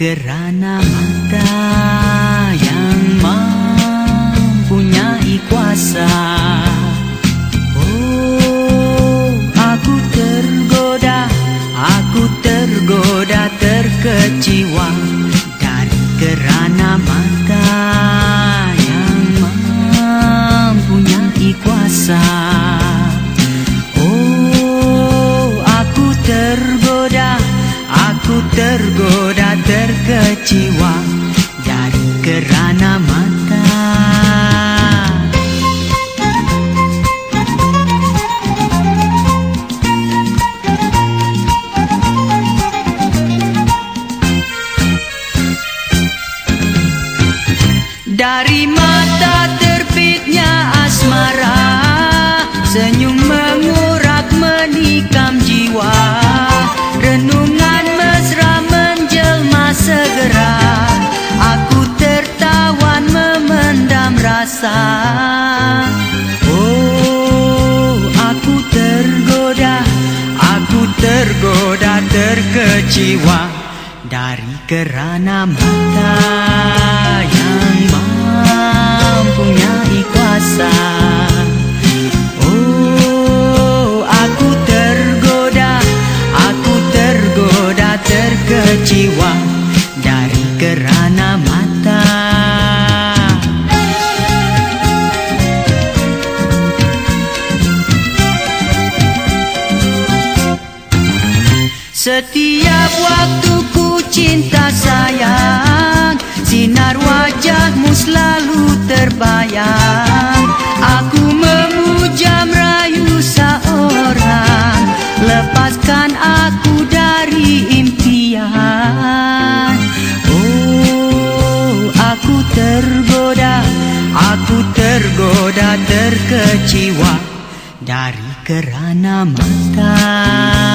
kerana mata yang mempunyai kuasa. Oh, aku tergoda, aku tergoda terkeciwa. Dari kerana mata yang mempunyai kuasa. Oh, aku tergoda, aku tergoda terkeciwa Dari kerana mata. Dari mata terbitnya asmara Senyum mengurak menikam jiwa tergoda terkeciwa Dari kerana mata yang mempunyai kuasa. Oh, aku tergoda, aku tergoda terkeciwa Dari kerana mata Setiap waktu ku cinta sayang Sinar wajahmu selalu terbayang. Aku memuja merayu seorang Lepaskan aku dari impian. Oh, aku tergoda Aku tergoda terkeciwa Dari kerana mata